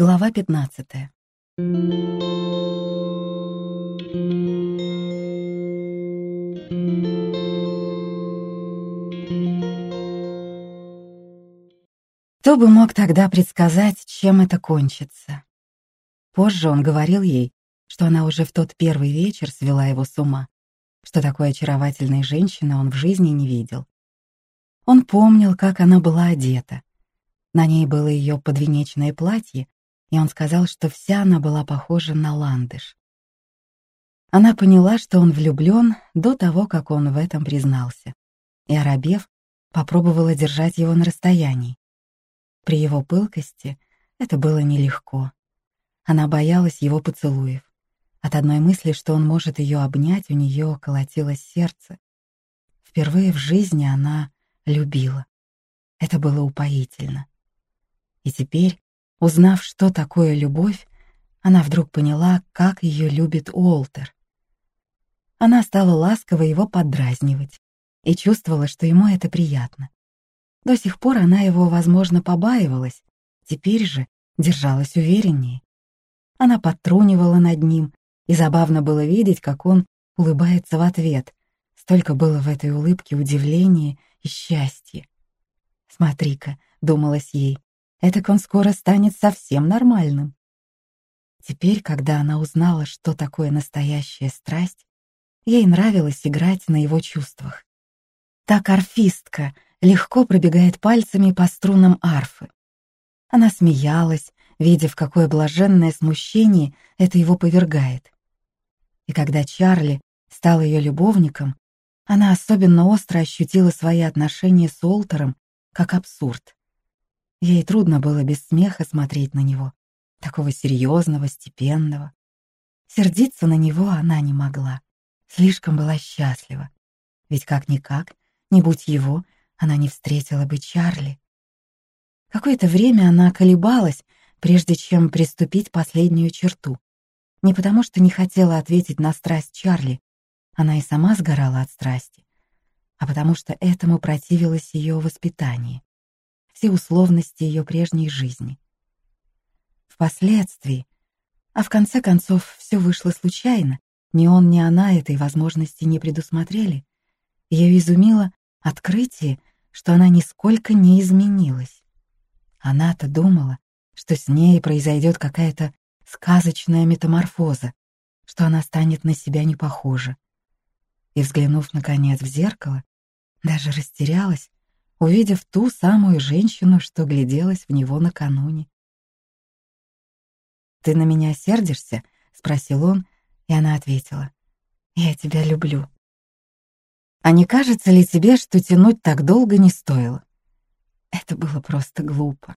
Глава 15. Кто бы мог тогда предсказать, чем это кончится? Позже он говорил ей, что она уже в тот первый вечер свела его с ума, что такой очаровательной женщины он в жизни не видел. Он помнил, как она была одета. На ней было ее подвенечное платье, и он сказал, что вся она была похожа на ландыш. Она поняла, что он влюблен до того, как он в этом признался, и, оробев, попробовала держать его на расстоянии. При его пылкости это было нелегко. Она боялась его поцелуев. От одной мысли, что он может ее обнять, у нее колотилось сердце. Впервые в жизни она любила. Это было упоительно. И теперь, Узнав, что такое любовь, она вдруг поняла, как ее любит Уолтер. Она стала ласково его подразнивать и чувствовала, что ему это приятно. До сих пор она его, возможно, побаивалась, теперь же держалась увереннее. Она подтрунивала над ним, и забавно было видеть, как он улыбается в ответ. Столько было в этой улыбке удивления и счастья. «Смотри-ка», — думалось ей, Этак он скоро станет совсем нормальным. Теперь, когда она узнала, что такое настоящая страсть, ей нравилось играть на его чувствах. Так арфистка легко пробегает пальцами по струнам арфы. Она смеялась, видя, в какое блаженное смущение это его повергает. И когда Чарли стал ее любовником, она особенно остро ощутила свои отношения с Уолтером как абсурд. Ей трудно было без смеха смотреть на него, такого серьезного, степенного. Сердиться на него она не могла, слишком была счастлива. Ведь как-никак, не будь его, она не встретила бы Чарли. Какое-то время она колебалась, прежде чем приступить последнюю черту. Не потому что не хотела ответить на страсть Чарли, она и сама сгорала от страсти, а потому что этому противилось ее воспитание все условности ее прежней жизни. Впоследствии, а в конце концов все вышло случайно, ни он, ни она этой возможности не предусмотрели, ее изумило открытие, что она нисколько не изменилась. Она-то думала, что с ней произойдет какая-то сказочная метаморфоза, что она станет на себя не похожа. И, взглянув, наконец, в зеркало, даже растерялась, увидев ту самую женщину, что гляделась в него накануне. «Ты на меня сердишься?» — спросил он, и она ответила. «Я тебя люблю». «А не кажется ли тебе, что тянуть так долго не стоило?» Это было просто глупо.